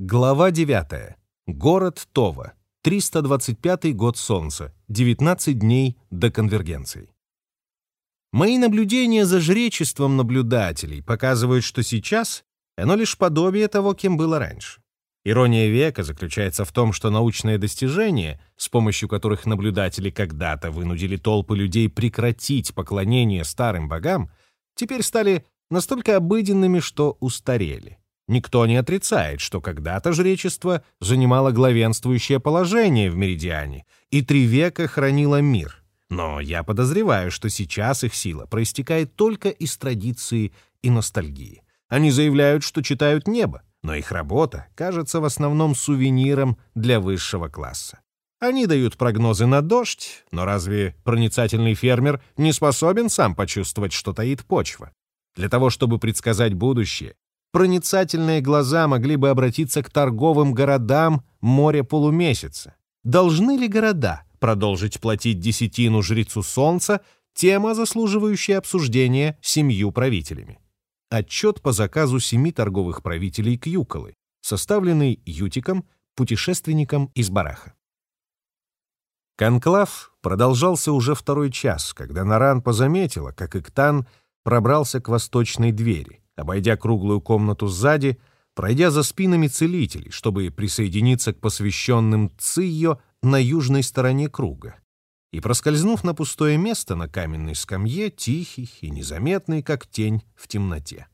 Глава 9. Город Това. 325 год Солнца. 19 дней до конвергенции. Мои наблюдения за жречеством наблюдателей показывают, что сейчас оно лишь подобие того, кем было раньше. Ирония века заключается в том, что научные достижения, с помощью которых наблюдатели когда-то вынудили толпы людей прекратить поклонение старым богам, теперь стали настолько обыденными, что устарели. Никто не отрицает, что когда-то жречество занимало главенствующее положение в Меридиане и три века хранило мир. Но я подозреваю, что сейчас их сила проистекает только из традиции и ностальгии. Они заявляют, что читают небо, но их работа кажется в основном сувениром для высшего класса. Они дают прогнозы на дождь, но разве проницательный фермер не способен сам почувствовать, что таит почва? Для того, чтобы предсказать будущее, проницательные глаза могли бы обратиться к торговым городам моря полумесяца. Должны ли города продолжить платить десятину жрецу солнца, тема, заслуживающая обсуждения семью правителями? Отчет по заказу семи торговых правителей Кьюколы, составленный Ютиком, путешественником из Бараха. Конклав продолжался уже второй час, когда Наран позаметила, как Иктан пробрался к восточной двери — обойдя круглую комнату сзади, пройдя за спинами целителей, чтобы присоединиться к посвященным Цийо на южной стороне круга. И, проскользнув на пустое место на каменной скамье, тихий и незаметный, как тень в темноте.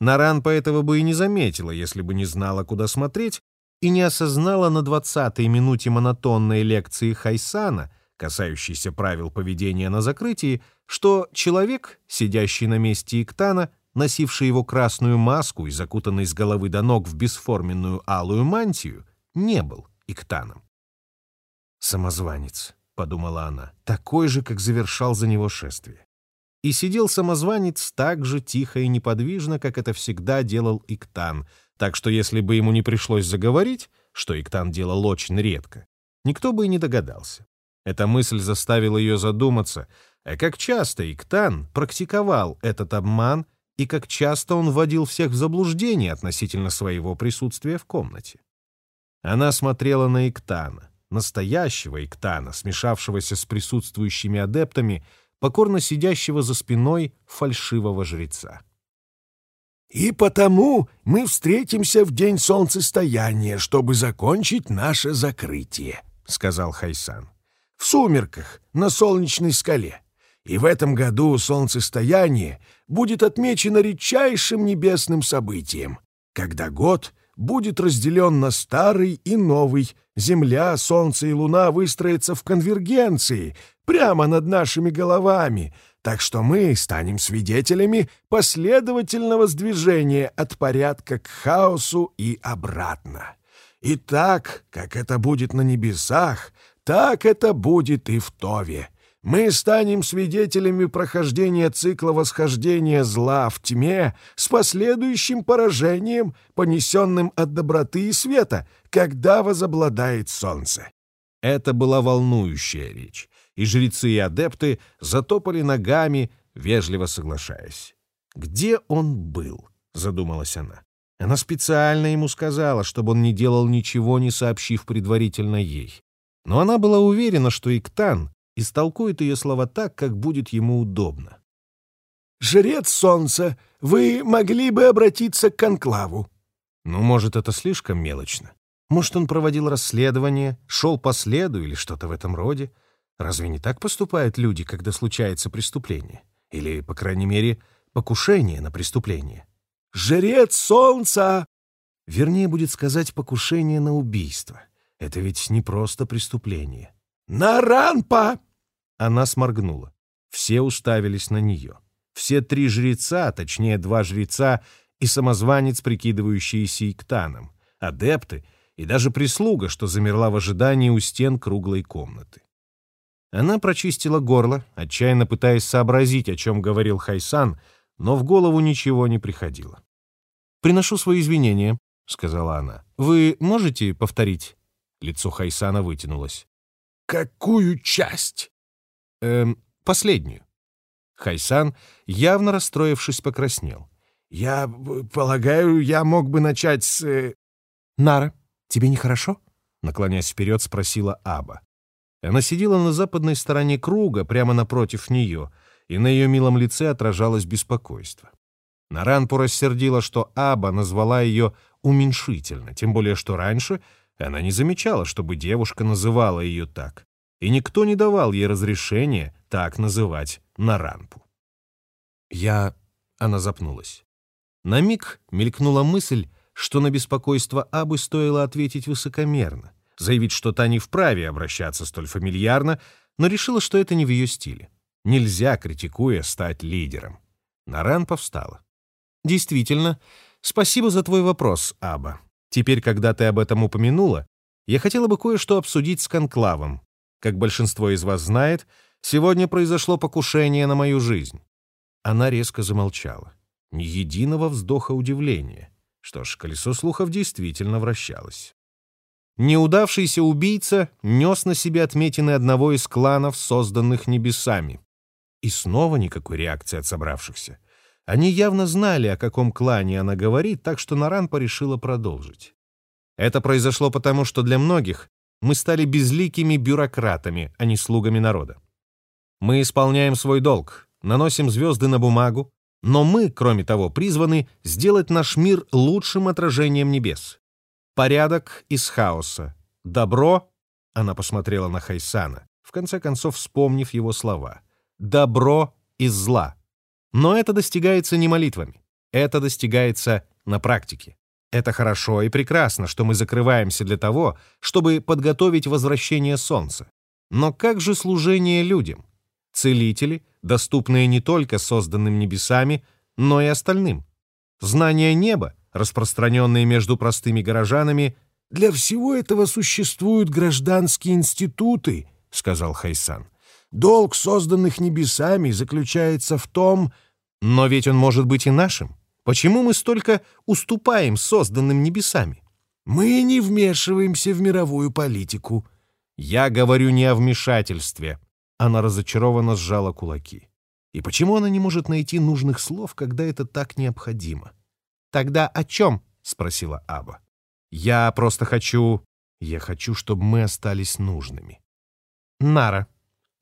Наран поэтому бы и не заметила, если бы не знала, куда смотреть, и не осознала на двадцатой минуте монотонной лекции Хайсана, касающейся правил поведения на закрытии, что человек, сидящий на месте Иктана, носивший его красную маску и закутанный с головы до ног в бесформенную алую мантию, не был Иктаном. «Самозванец», — подумала она, — «такой же, как завершал за него шествие». И сидел самозванец так же тихо и неподвижно, как это всегда делал Иктан, так что если бы ему не пришлось заговорить, что Иктан делал очень редко, никто бы и не догадался. Эта мысль заставила ее задуматься, а как часто Иктан практиковал этот обман и как часто он вводил всех в заблуждение относительно своего присутствия в комнате. Она смотрела на Иктана, настоящего Иктана, смешавшегося с присутствующими адептами, покорно сидящего за спиной фальшивого жреца. «И потому мы встретимся в день солнцестояния, чтобы закончить наше закрытие», — сказал Хайсан. «В сумерках, на солнечной скале. И в этом году солнцестояние будет отмечено редчайшим небесным событием, когда год будет разделен на старый и новый, Земля, Солнце и Луна выстроятся в конвергенции прямо над нашими головами, так что мы станем свидетелями последовательного сдвижения от порядка к хаосу и обратно. И так, как это будет на небесах, так это будет и в Тове мы станем свидетелями прохождения цикла восхождения зла в тьме с последующим поражением, понесенным от доброты и света, когда возобладает солнце». Это была волнующая речь, и жрецы и адепты затопали ногами, вежливо соглашаясь. «Где он был?» — задумалась она. Она специально ему сказала, чтобы он не делал ничего, не сообщив предварительно ей. Но она была уверена, что Иктан истолкует ее слова так, как будет ему удобно. «Жрец солнца, вы могли бы обратиться к конклаву». Ну, может, это слишком мелочно. Может, он проводил расследование, шел по следу или что-то в этом роде. Разве не так поступают люди, когда случается преступление? Или, по крайней мере, покушение на преступление? «Жрец солнца!» Вернее, будет сказать покушение на убийство. Это ведь не просто преступление. «Наранпа!» Она сморгнула. Все уставились на нее. Все три жреца, точнее два жреца и самозванец, прикидывающийся иктаном, адепты и даже прислуга, что замерла в ожидании у стен круглой комнаты. Она прочистила горло, отчаянно пытаясь сообразить, о чем говорил Хайсан, но в голову ничего не приходило. «Приношу свои извинения», — сказала она. «Вы можете повторить?» Лицо Хайсана вытянулось. «Какую часть?» «Эм, последнюю». Хайсан, явно расстроившись, покраснел. «Я полагаю, я мог бы начать с...» э, «Нара, тебе нехорошо?» — наклонясь вперед, спросила Аба. Она сидела на западной стороне круга, прямо напротив нее, и на ее милом лице отражалось беспокойство. Наранпу рассердила, что Аба назвала ее уменьшительно, тем более что раньше она не замечала, чтобы девушка называла ее так, и никто не давал ей разрешения так называть Наранпу. «Я...» — она запнулась. На миг мелькнула мысль, что на беспокойство Абы стоило ответить высокомерно, заявить, что та не вправе обращаться столь фамильярно, но решила, что это не в ее стиле. Нельзя, критикуя, стать лидером. Наран повстала. «Действительно, спасибо за твой вопрос, Аба. Теперь, когда ты об этом упомянула, я хотела бы кое-что обсудить с конклавом. Как большинство из вас знает, сегодня произошло покушение на мою жизнь». Она резко замолчала. Ни единого вздоха удивления. Что ж, колесо слухов действительно вращалось. Неудавшийся убийца нес на себе отметины одного из кланов, созданных небесами. И снова никакой реакции от собравшихся. Они явно знали, о каком клане она говорит, так что Наранпа решила продолжить. Это произошло потому, что для многих мы стали безликими бюрократами, а не слугами народа. Мы исполняем свой долг, наносим звезды на бумагу, но мы, кроме того, призваны сделать наш мир лучшим отражением небес. Порядок из хаоса. Добро, она посмотрела на Хайсана, в конце концов вспомнив его слова. Добро из зла. Но это достигается не молитвами. Это достигается на практике. Это хорошо и прекрасно, что мы закрываемся для того, чтобы подготовить возвращение солнца. Но как же служение людям? Целители, доступные не только созданным небесами, но и остальным. Знания неба, распространенные между простыми горожанами, «Для всего этого существуют гражданские институты», — сказал Хайсан. «Долг, созданных небесами, заключается в том...» «Но ведь он может быть и нашим. Почему мы столько уступаем созданным небесами?» «Мы не вмешиваемся в мировую политику». «Я говорю не о вмешательстве», она разочарованно сжала кулаки. И почему она не может найти нужных слов, когда это так необходимо? «Тогда о чем?» — спросила Аба. «Я просто хочу... Я хочу, чтобы мы остались нужными». «Нара».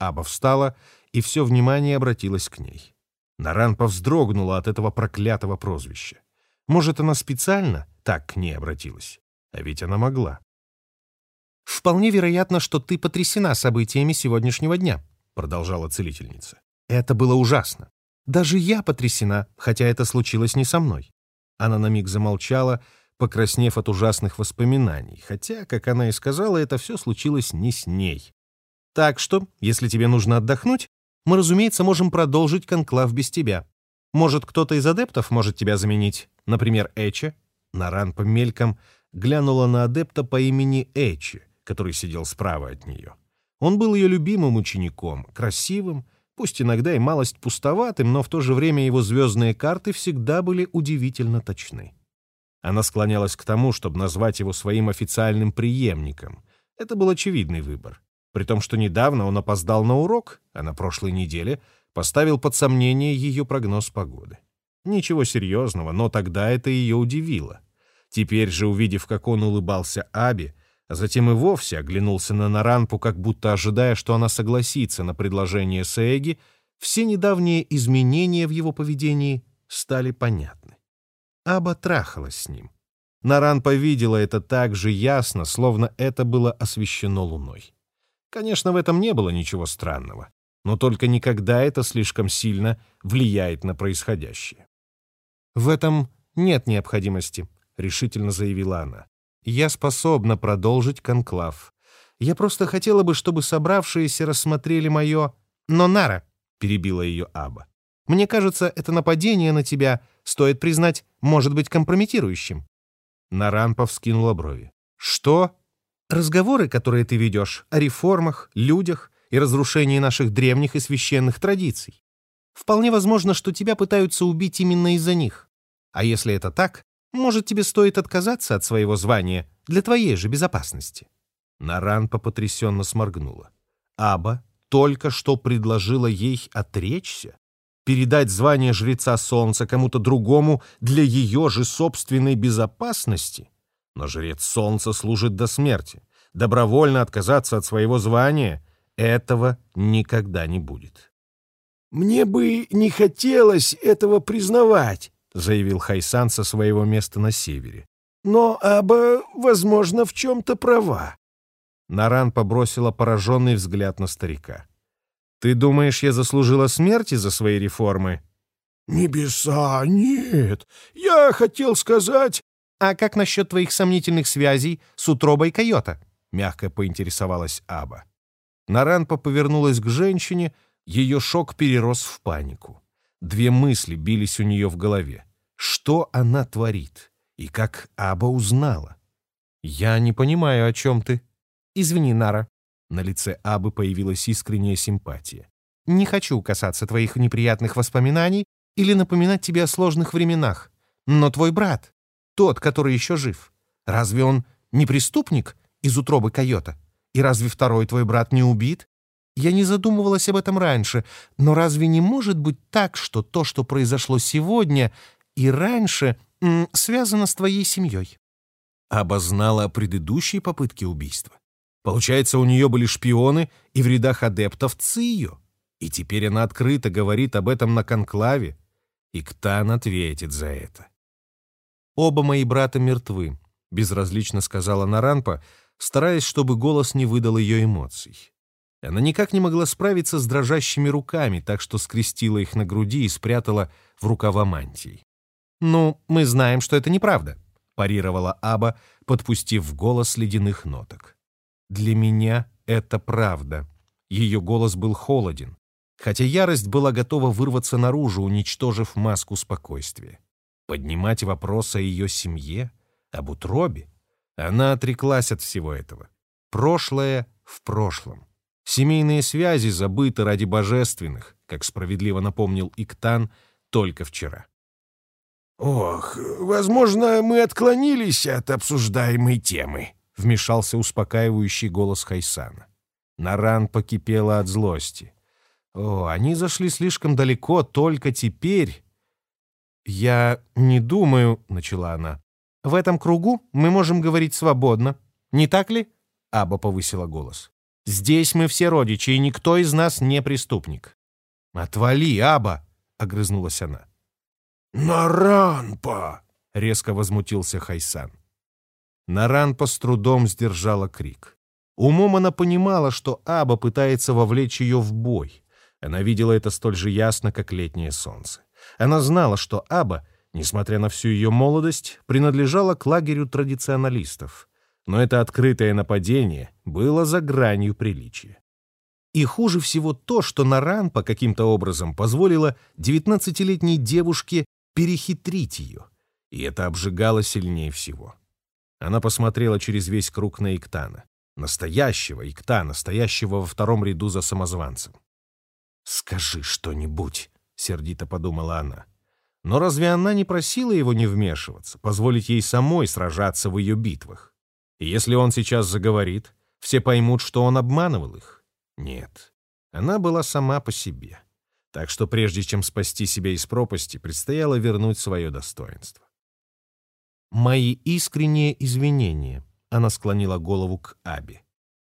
Аба встала, и все внимание обратилось к ней. Наран повздрогнула от этого проклятого прозвища. Может, она специально так к ней обратилась? А ведь она могла. «Вполне вероятно, что ты потрясена событиями сегодняшнего дня», продолжала целительница. Это было ужасно. Даже я потрясена, хотя это случилось не со мной. Она на миг замолчала, покраснев от ужасных воспоминаний, хотя, как она и сказала, это все случилось не с ней. Так что, если тебе нужно отдохнуть, мы, разумеется, можем продолжить конклав без тебя. Может, кто-то из адептов может тебя заменить, например, Эче? Наран по мелькам глянула на адепта по имени Эче, который сидел справа от нее. Он был ее любимым учеником, красивым, пусть иногда и малость пустоватым, но в то же время его звездные карты всегда были удивительно точны. Она склонялась к тому, чтобы назвать его своим официальным преемником. Это был очевидный выбор. При том, что недавно он опоздал на урок, а на прошлой неделе поставил под сомнение ее прогноз погоды. Ничего серьезного, но тогда это ее удивило. Теперь же, увидев, как он улыбался Аби, а затем и вовсе оглянулся на Наранпу, как будто ожидая, что она согласится на предложение Сээги, все недавние изменения в его поведении стали понятны. Аба трахалась с ним. Наранпа видела это так же ясно, словно это было освещено луной. Конечно, в этом не было ничего странного, но только никогда это слишком сильно влияет на происходящее. «В этом нет необходимости», — решительно заявила она. Я способна продолжить конклав. Я просто хотела бы, чтобы собравшиеся рассмотрели мое... Но, Нара, — перебила ее Аба, — мне кажется, это нападение на тебя, стоит признать, может быть компрометирующим. Наранпа вскинула брови. Что? Разговоры, которые ты ведешь, о реформах, людях и разрушении наших древних и священных традиций. Вполне возможно, что тебя пытаются убить именно из-за них. А если это так, может, тебе стоит отказаться от своего звания для твоей же безопасности?» Наранпа потрясенно сморгнула. Аба только что предложила ей отречься, передать звание жреца солнца кому-то другому для ее же собственной безопасности. Но жрец солнца служит до смерти. Добровольно отказаться от своего звания — этого никогда не будет. «Мне бы не хотелось этого признавать», — заявил Хайсан со своего места на севере. «Но Аба, возможно, в чем-то права». Наран побросила пораженный взгляд на старика. «Ты думаешь, я заслужила смерти за свои реформы?» «Небеса, нет. Я хотел сказать...» «А как насчет твоих сомнительных связей с утробой койота?» — мягко поинтересовалась Аба. Наранпа повернулась к женщине, ее шок перерос в панику. Две мысли бились у нее в голове. Что она творит? И как Аба узнала? «Я не понимаю, о чем ты». «Извини, Нара». На лице Абы появилась искренняя симпатия. «Не хочу касаться твоих неприятных воспоминаний или напоминать тебе о сложных временах. Но твой брат, тот, который еще жив, разве он не преступник из утробы койота? И разве второй твой брат не убит? Я не задумывалась об этом раньше, но разве не может быть так, что то, что произошло сегодня и раньше, связано с твоей семьей?» Обознала о предыдущей попытке убийства. Получается, у нее были шпионы и в рядах адептов Цио. И теперь она открыто говорит об этом на конклаве. И Ктан ответит за это. «Оба мои брата мертвы», — безразлично сказала Наранпа, стараясь, чтобы голос не выдал ее эмоций. Она никак не могла справиться с дрожащими руками, так что скрестила их на груди и спрятала в рукава мантии. «Ну, мы знаем, что это неправда», — парировала Аба, подпустив в голос ледяных ноток. «Для меня это правда». Ее голос был холоден, хотя ярость была готова вырваться наружу, уничтожив маску спокойствия. Поднимать вопрос о ее семье, об утробе. Она отреклась от всего этого. Прошлое в прошлом. Семейные связи забыты ради божественных, как справедливо напомнил Иктан только вчера. «Ох, возможно, мы отклонились от обсуждаемой темы», — вмешался успокаивающий голос Хайсана. Наран покипела от злости. О, они зашли слишком далеко только теперь. «Я не думаю», — начала она. «В этом кругу мы можем говорить свободно. Не так ли?» Аба повысила голос. «Здесь мы все родичи, и никто из нас не преступник». «Отвали, Аба!» — огрызнулась она. «Наранпа!» — резко возмутился Хайсан. Наранпа с трудом сдержала крик. Умом она понимала, что Аба пытается вовлечь ее в бой. Она видела это столь же ясно, как летнее солнце. Она знала, что Аба, несмотря на всю ее молодость, принадлежала к лагерю традиционалистов. Но это открытое нападение было за гранью приличия. И хуже всего то, что Наран по каким-то образом позволила 19-летней девушке перехитрить ее. И это обжигало сильнее всего. Она посмотрела через весь круг на Иктана. Настоящего Иктана, стоящего во втором ряду за самозванцем. «Скажи что-нибудь», — сердито подумала она. Но разве она не просила его не вмешиваться, позволить ей самой сражаться в ее битвах? И если он сейчас заговорит, все поймут, что он обманывал их? Нет, она была сама по себе. Так что прежде чем спасти себя из пропасти, предстояло вернуть свое достоинство. «Мои искренние извинения», — она склонила голову к Аби.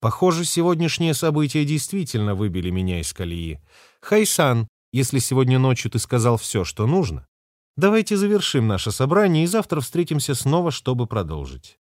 Похоже, сегодняшние события действительно выбили меня из колеи. Хайсан, если сегодня ночью ты сказал все, что нужно, давайте завершим наше собрание и завтра встретимся снова, чтобы продолжить.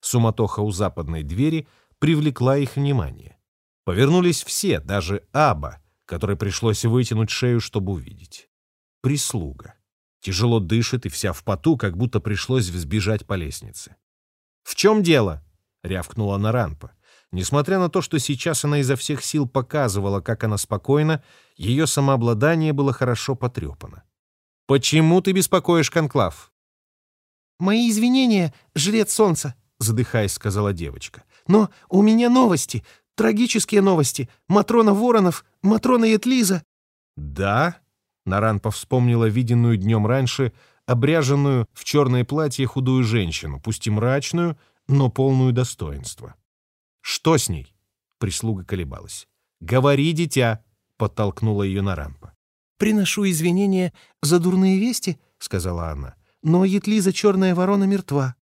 Суматоха у западной двери привлекла их внимание. Повернулись все, даже Аба, которой пришлось вытянуть шею, чтобы увидеть. Прислуга. Тяжело дышит и вся в поту, как будто пришлось взбежать по лестнице. «В чем дело?» — рявкнула Наранпа. Несмотря на то, что сейчас она изо всех сил показывала, как она спокойна, ее самообладание было хорошо потрепано. «Почему ты беспокоишь Конклав?» «Мои извинения, жрец солнца», — задыхаясь, сказала девочка. «Но у меня новости, трагические новости. Матрона Воронов, Матрона Етлиза». «Да?» — Наранпа вспомнила виденную днем раньше обряженную в черное платье худую женщину, пусть и мрачную, но полную достоинства. «Что с ней?» Прислуга колебалась. «Говори, дитя!» — подтолкнула ее на рампа. «Приношу извинения за дурные вести», — сказала она. «Но Етлиза Черная Ворона мертва».